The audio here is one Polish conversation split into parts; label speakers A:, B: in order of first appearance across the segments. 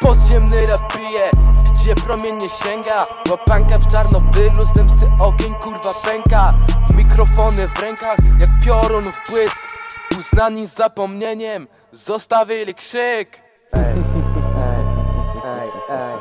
A: Podziemny rap bije, gdzie promień nie sięga? Łapanka w Czarnobylu, zemsty ogień kurwa pęka. Mikrofony w rękach, jak piorunów błysk Uznani zapomnieniem, zostawili krzyk. Ej, ej, ej, ej.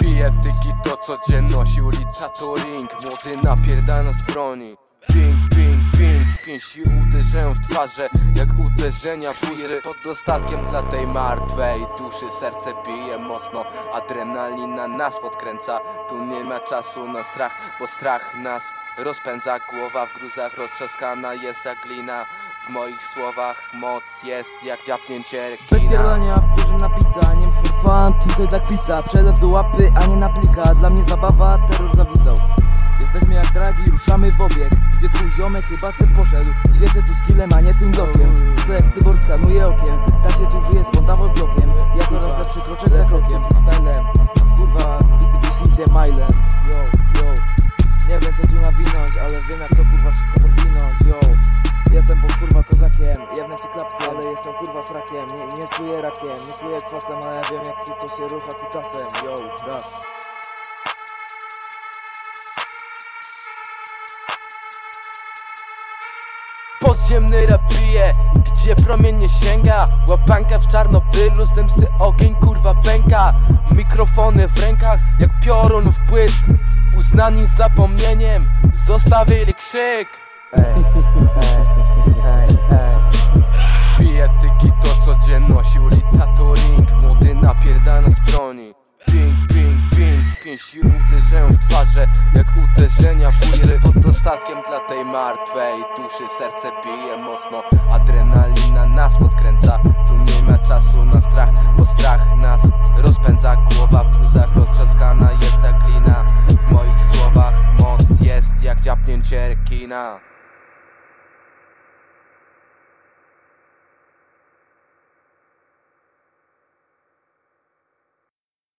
A: Bije tyki to codzienność, ulica to ring. Młody napierdana z broni. Ping, ping, ping, pięści uderzają w twarze Jak uderzenia fury pod dostatkiem dla tej martwej duszy. Serce bije mocno, adrenalina nas podkręca. Tu nie ma czasu na strach, bo strach nas rozpędza. Głowa w gruzach roztrzaskana jest jak glina. W moich słowach moc jest jak dziapnięcie
B: Bez
A: rekina
B: pierdolenia, dużo nabita Nie for fun, tutaj dla kwita. Przelew do łapy, a nie na plika. Dla mnie zabawa, terror zawitał Jesteśmy jak dragi, ruszamy w obieg. Gdzie twój ziomek chyba se poszedł. Świecę tu skillem, a nie tym blokiem. To jak cyborg skanuje okiem. Tacie tu żyje z pontawo blokiem. Ja coraz lepszy kroczek za krokiem. Stylem, kurwa, bity wyślijcie mailem Yo, yo. Nie wiem co tu nawinąć, ale wiem jak to kurwa wszystko podwinąć. Yo. Jestem bo kurwa kozakiem, jebnę ci klapki, ale jestem kurwa srakiem. Nie, nie czuję rakiem, nie czuję kwasem, ale ja wiem jak Chrystus się rucha kutasem Yo, raz
A: Podziemny rap gdzie promień nie sięga. Łapanka w Czarnobylu, zemsty ogień kurwa pęka. Mikrofony w rękach, jak piorun w błysk Uznani zapomnieniem, zostawili krzyk. Ej, pięści uderzają w twarze Jak uderzenia fury pod dostatkiem dla tej martwej duszy. Serce bije mocno, adrenalina nas podkręca. Tu nie ma czasu na strach, bo strach nas rozpędza. Głowa w gruzach roztrzaskana jest jak glina W moich słowach moc jest jak dziapnięcie rekina